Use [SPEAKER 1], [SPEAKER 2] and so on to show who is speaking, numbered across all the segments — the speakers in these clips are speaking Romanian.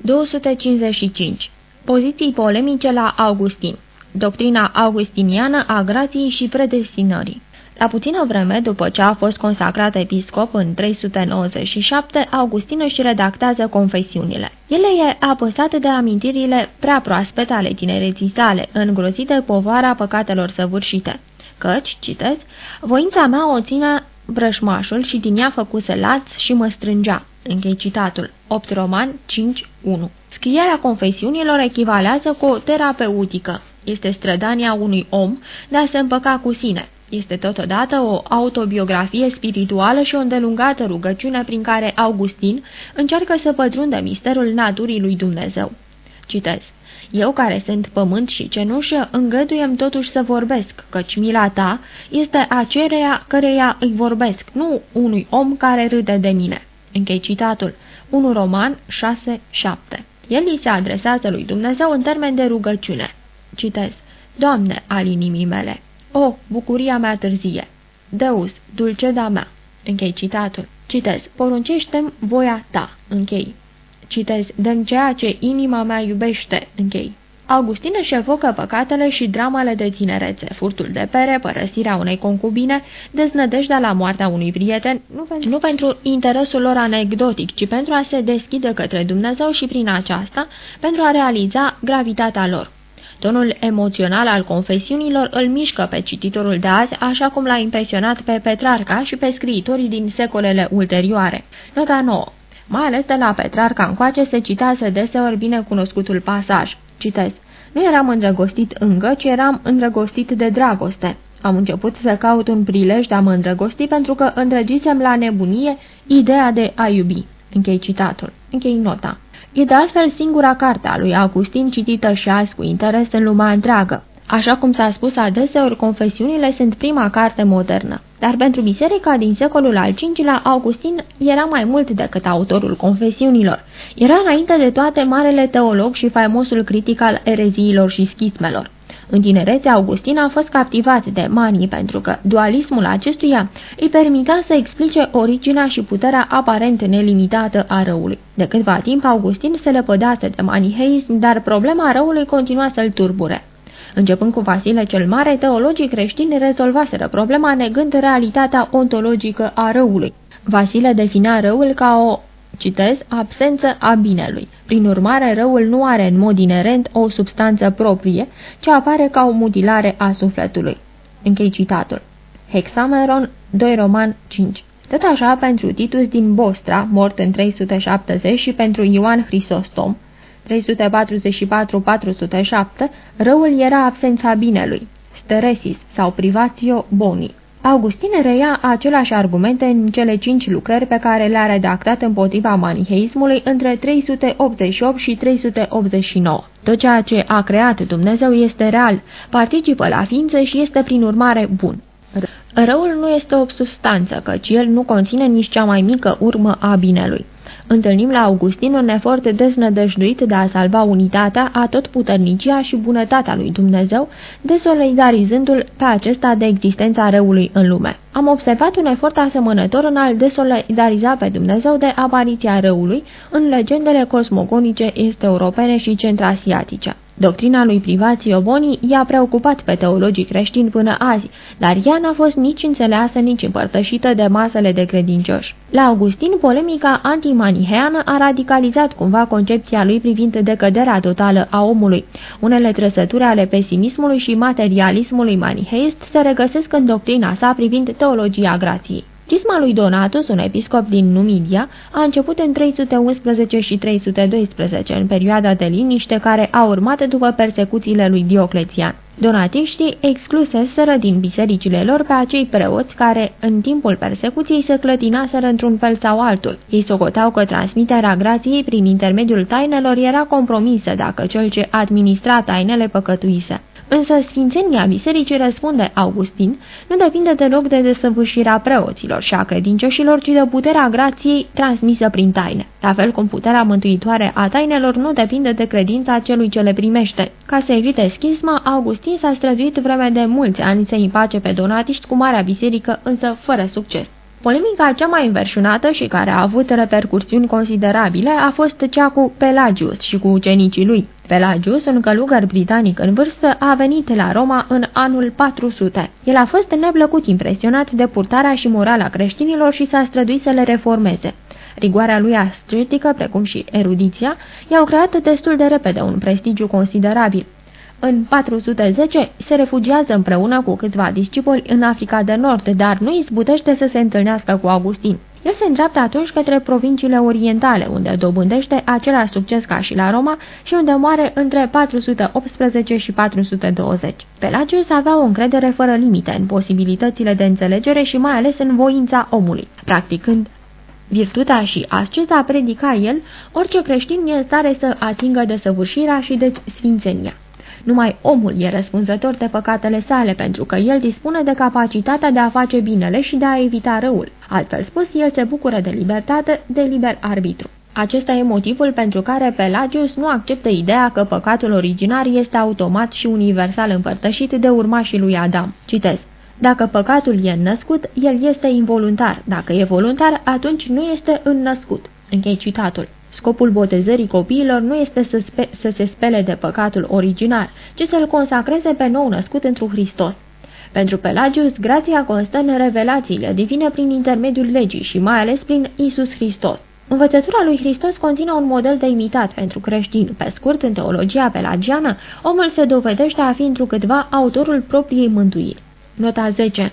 [SPEAKER 1] 255. Poziții polemice la Augustin Doctrina augustiniană a grației și predestinării la puțină vreme după ce a fost consacrat episcop în 397, Augustin își redactează confesiunile. El e apăsat de amintirile prea proaspete ale tinereții sale, îngrozit de povara păcatelor săvârșite. Căci, citez, voința mea o ține vrășmașul și din ea făcuse laț și mă strângea. Închei citatul. 8 Roman 5.1 Scrierea confesiunilor echivalează cu o terapeutică. Este strădania unui om de a se împăca cu sine. Este totodată o autobiografie spirituală și o îndelungată rugăciune prin care Augustin încearcă să pătrundă misterul naturii lui Dumnezeu. Citez. Eu care sunt pământ și cenușă, îngăduiem totuși să vorbesc, căci mila ta este aceea căreia îi vorbesc, nu unui om care râde de mine. Închei citatul. 1 Roman 6-7 El îi se adresează lui Dumnezeu în termen de rugăciune. Citez. Doamne, al inimii mele, o, bucuria mea târzie! Deus, dulceda mea! Închei citatul. Citez. Poruncește-mi voia ta. Închei. Citez. Dăm ceea ce inima mea iubește. Închei. Augustin își evocă păcatele și dramele de tinerețe, furtul de pere, părăsirea unei concubine, deznădejdea la moartea unui prieten, nu pentru, nu pentru interesul lor anecdotic, ci pentru a se deschide către Dumnezeu și prin aceasta pentru a realiza gravitatea lor. Tonul emoțional al confesiunilor îl mișcă pe cititorul de azi, așa cum l-a impresionat pe Petrarca și pe scriitorii din secolele ulterioare. Nota 9. Mai ales de la Petrarca încoace se citează deseori binecunoscutul pasaj. Citez. Nu eram îndrăgostit încă, ci eram îndrăgostit de dragoste. Am început să caut un prilej de a mă îndrăgosti pentru că îndrăgisem la nebunie ideea de a iubi. Închei citatul. Închei nota. E de altfel singura carte a lui Augustin citită și azi cu interes în lumea întreagă. Așa cum s-a spus adeseori, confesiunile sunt prima carte modernă. Dar pentru biserica din secolul al V-lea, Augustin era mai mult decât autorul confesiunilor. Era înainte de toate marele teolog și faimosul critic al ereziilor și schismelor. În tinerețe, Augustin a fost captivat de manii pentru că dualismul acestuia îi permitea să explice originea și puterea aparent nelimitată a răului. De câtva timp, Augustin se lepădase de maniheism, dar problema răului continua să-l turbure. Începând cu Vasile cel Mare, teologii creștini rezolvaseră problema negând realitatea ontologică a răului. Vasile definea răul ca o Citez, absență a binelui. Prin urmare, răul nu are în mod inerent o substanță proprie, ci apare ca o mutilare a sufletului. Închei citatul. Hexameron, 2 Roman 5 Tot așa pentru Titus din Bostra, mort în 370, și pentru Ioan Hristostom, 344-407, răul era absența binelui, steresis sau privatio boni. Augustin reia aceleași argumente în cele cinci lucrări pe care le-a redactat împotriva maniheismului între 388 și 389. Tot ceea ce a creat Dumnezeu este real, participă la ființă și este prin urmare bun. Răul nu este o substanță, căci el nu conține nici cea mai mică urmă a binelui. Întâlnim la Augustin un efort deznădăjduit de a salva unitatea, a tot puternicia și bunătatea lui Dumnezeu, desolidarizându-l pe acesta de existența răului în lume. Am observat un efort asemănător în al desolidariza pe Dumnezeu de apariția răului în legendele cosmogonice este europene și centrasiatice. Doctrina lui Privațio Boni i-a preocupat pe teologii creștini până azi, dar ea n-a fost nici înțeleasă, nici împărtășită de masele de credincioși. La Augustin, polemica antimaniheană a radicalizat cumva concepția lui privind decăderea totală a omului. Unele trăsături ale pesimismului și materialismului maniheist se regăsesc în doctrina sa privind teologia grației. Cisma lui Donatus, un episcop din Numidia, a început în 311 și 312, în perioada de liniște care a urmat după persecuțiile lui Dioclețian. Donatiștii excluseseră din bisericile lor pe acei preoți care, în timpul persecuției, se clătinaseră într-un fel sau altul. Ei socoteau că transmiterea grației prin intermediul tainelor era compromisă dacă cel ce administra tainele păcătuise. Însă sfințenia bisericii, răspunde Augustin, nu depinde deloc de desăvârșirea preoților și a credincioșilor, ci de puterea grației transmisă prin taine. La fel cum puterea mântuitoare a tainelor nu depinde de credința celui ce le primește. Ca să evite schisma, Augustin s-a străduit vreme de mulți ani să împace pe donatiști cu Marea Biserică, însă fără succes. Polemica cea mai înverșunată și care a avut repercursiuni considerabile a fost cea cu Pelagius și cu ucenicii lui. Pelagius, un călugăr britanic în vârstă, a venit la Roma în anul 400. El a fost neplăcut impresionat de purtarea și morala creștinilor și s-a străduit să le reformeze. Rigoarea lui ascetică, precum și erudiția, i-au creat destul de repede un prestigiu considerabil. În 410 se refugiază împreună cu câțiva discipoli în Africa de Nord, dar nu izbutește să se întâlnească cu Augustin. El se îndreaptă atunci către provinciile orientale, unde dobândește același succes ca și la Roma și unde moare între 418 și 420. Pelagius avea o încredere fără limite în posibilitățile de înțelegere și mai ales în voința omului. Practicând virtutea și asceta predica el, orice creștin e în stare să atingă de săvârșirea și de sfințenia. Numai omul e răspunzător de păcatele sale, pentru că el dispune de capacitatea de a face binele și de a evita răul. Altfel spus, el se bucură de libertate, de liber arbitru. Acesta e motivul pentru care Pelagius nu acceptă ideea că păcatul originar este automat și universal împărtășit de urmașii lui Adam. Citez. Dacă păcatul e născut, el este involuntar. Dacă e voluntar, atunci nu este înnăscut. Închei citatul. Scopul botezării copiilor nu este să, spe să se spele de păcatul originar, ci să-l consacreze pe nou născut într Hristos. Pentru Pelagius, grația constă în revelațiile divine prin intermediul legii și mai ales prin Isus Hristos. Învățătura lui Hristos conține un model de imitat pentru creștini. Pe scurt, în teologia pelagiană, omul se dovedește a fi întrucâtva autorul propriei mântuiri. Nota 10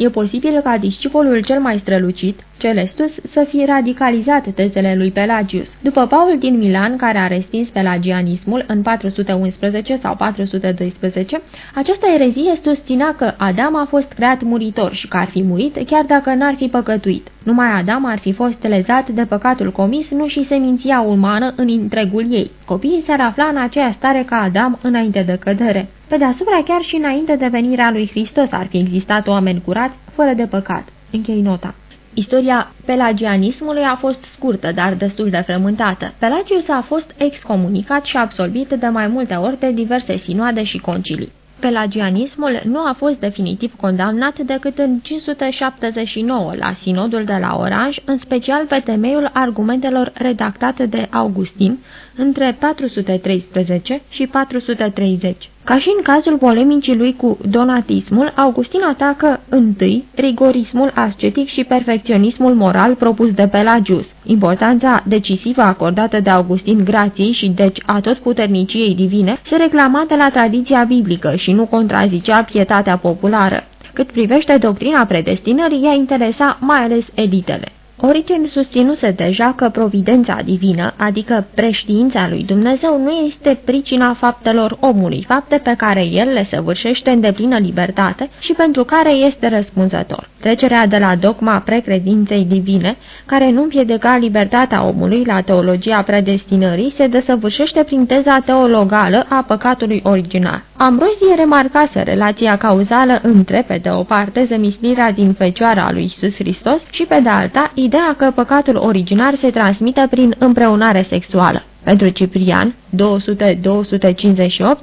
[SPEAKER 1] E posibil ca discipolul cel mai strălucit, Celestus, să fie radicalizat tezele lui Pelagius. După Paul din Milan, care a respins pelagianismul în 411 sau 412, această erezie susținea că Adam a fost creat muritor și că ar fi murit chiar dacă n-ar fi păcătuit. Numai Adam ar fi fost lezat de păcatul comis, nu și seminția umană în întregul ei. Copiii s-ar afla în aceeași stare ca Adam înainte de cădere. Pe deasupra, chiar și înainte de venirea lui Hristos ar fi existat oameni curați, fără de păcat. Închei nota. Istoria pelagianismului a fost scurtă, dar destul de frământată. Pelagius a fost excomunicat și absolvit de mai multe ori de diverse sinoade și concilii. Pelagianismul nu a fost definitiv condamnat decât în 579 la sinodul de la Oranj, în special pe temeiul argumentelor redactate de Augustin între 413 și 430. Ca și în cazul polemicii lui cu donatismul, Augustin atacă întâi rigorismul ascetic și perfecționismul moral propus de Pelagius. Importanța decisivă acordată de Augustin grației și deci a tot puterniciei divine se reclama de la tradiția biblică și nu contrazicea pietatea populară. Cât privește doctrina predestinării, ea interesa mai ales elitele. Origen susținuse deja că providența divină, adică preștiința lui Dumnezeu, nu este pricina faptelor omului, fapte pe care el le săvârșește în deplină libertate și pentru care este răspunzător. Trecerea de la dogma precredinței divine, care nu împiedica libertatea omului la teologia predestinării, se desăvârșește prin teza teologală a păcatului original. Ambrozie remarcase relația cauzală între, pe de o parte, zămislirea din fecioara lui Isus Hristos și, pe de alta, ideea că păcatul originar se transmite prin împreunare sexuală. Pentru Ciprian, 200-258,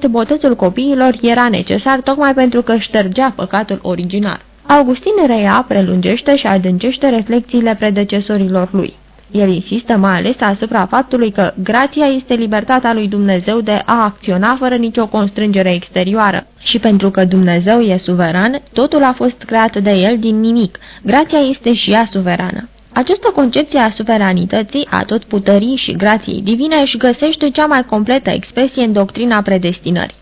[SPEAKER 1] botezul copiilor era necesar tocmai pentru că ștergea păcatul originar. Augustin reia, prelungește și adâncește reflexiile predecesorilor lui. El insistă mai ales asupra faptului că grația este libertatea lui Dumnezeu de a acționa fără nicio constrângere exterioară. Și pentru că Dumnezeu e suveran, totul a fost creat de el din nimic. Grația este și ea suverană. Această concepție a suveranității, a tot putării și grației divine își găsește cea mai completă expresie în doctrina predestinării.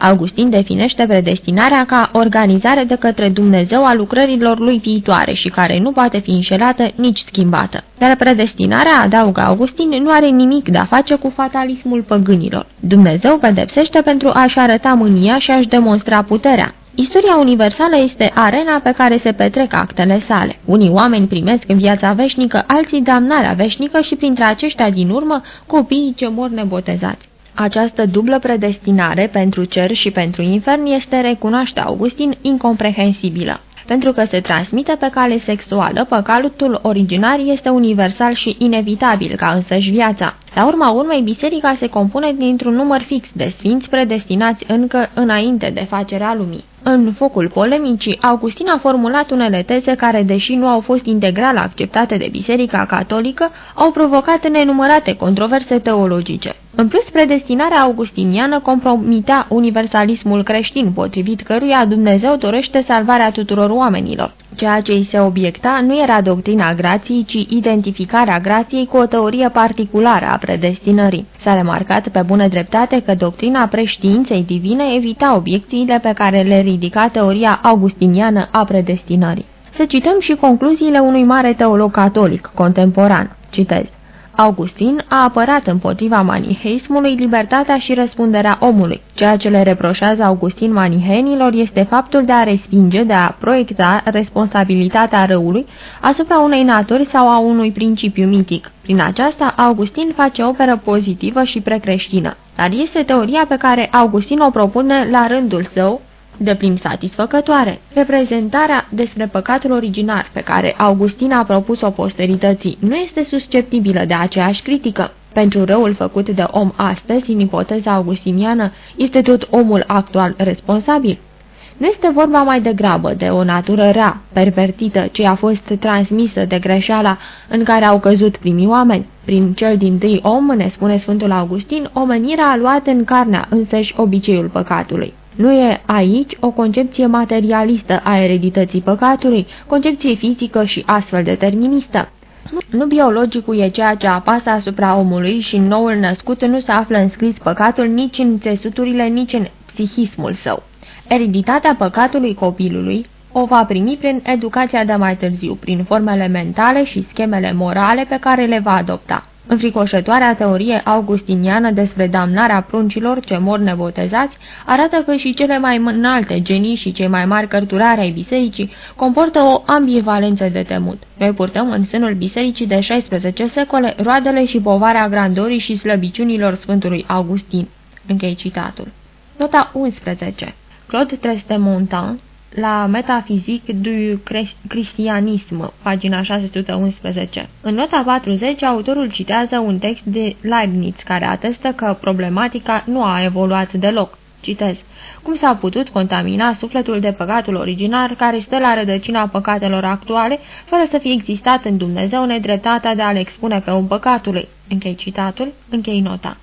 [SPEAKER 1] Augustin definește predestinarea ca organizare de către Dumnezeu a lucrărilor lui viitoare și care nu poate fi înșelată nici schimbată. Dar predestinarea, adaugă Augustin, nu are nimic de a face cu fatalismul păgânilor. Dumnezeu pedepsește pentru a-și arăta mânia și a-și demonstra puterea. Istoria universală este arena pe care se petrec actele sale. Unii oameni primesc în viața veșnică, alții damnarea veșnică și printre aceștia din urmă copiii ce mor nebotezați. Această dublă predestinare pentru cer și pentru infern este, recunoaște Augustin, incomprehensibilă. Pentru că se transmite pe cale sexuală, păcatul originar este universal și inevitabil ca însăși viața. La urma urmei, biserica se compune dintr-un număr fix de sfinți predestinați încă înainte de facerea lumii. În focul polemicii, Augustin a formulat unele teze care, deși nu au fost integral acceptate de Biserica Catolică, au provocat nenumărate controverse teologice. În plus, predestinarea augustiniană compromitea universalismul creștin, potrivit căruia Dumnezeu dorește salvarea tuturor oamenilor. Ceea ce îi se obiecta nu era doctrina grației, ci identificarea grației cu o teorie particulară a predestinării. S-a remarcat pe bună dreptate că doctrina preștiinței divine evita obiecțiile pe care le ridica teoria augustiniană a predestinării. Să cităm și concluziile unui mare teolog catolic contemporan. Citez. Augustin a apărat împotriva maniheismului libertatea și răspunderea omului. Ceea ce le reproșează Augustin maniheenilor este faptul de a respinge, de a proiecta responsabilitatea răului asupra unei naturi sau a unui principiu mitic. Prin aceasta, Augustin face operă pozitivă și precreștină. Dar este teoria pe care Augustin o propune la rândul său, de plin satisfăcătoare. Reprezentarea despre păcatul originar pe care Augustin a propus-o posterității nu este susceptibilă de aceeași critică. Pentru răul făcut de om astăzi, în ipoteza augustiniană, este tot omul actual responsabil. Nu este vorba mai degrabă de o natură rea, pervertită, ce a fost transmisă de greșeala în care au căzut primii oameni. Prin cel din tâi om, ne spune Sfântul Augustin, omenirea a luat în carnea însăși obiceiul păcatului. Nu e aici o concepție materialistă a eredității păcatului, concepție fizică și astfel deterministă. Nu biologicul e ceea ce apasă asupra omului și în noul născut nu se află înscris păcatul nici în țesuturile, nici în psihismul său. Ereditatea păcatului copilului o va primi prin educația de mai târziu, prin formele mentale și schemele morale pe care le va adopta. Înfricoșătoarea teorie augustiniană despre damnarea pruncilor ce mor nebotezați arată că și cele mai înalte genii și cei mai mari cărturari ai bisericii comportă o ambivalență de temut. Noi purtăm în sânul bisericii de 16 secole roadele și povarea grandorii și slăbiciunilor Sfântului Augustin. Închei citatul. Nota 11 Claude Trestemontan la Metafizic du Cristianism, pagina 611. În nota 40, autorul citează un text de Leibniz care atestă că problematica nu a evoluat deloc. Citez. Cum s-a putut contamina sufletul de păcatul originar care stă la rădăcina păcatelor actuale, fără să fie existat în Dumnezeu nedreptatea de a-l expune pe un păcatului? Închei citatul, închei nota.